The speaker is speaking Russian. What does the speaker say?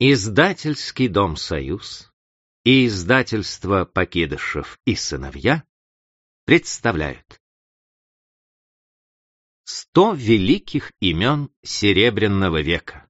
Издательский дом «Союз» и издательство «Покидышев и сыновья» представляют. Сто великих имен Серебряного века.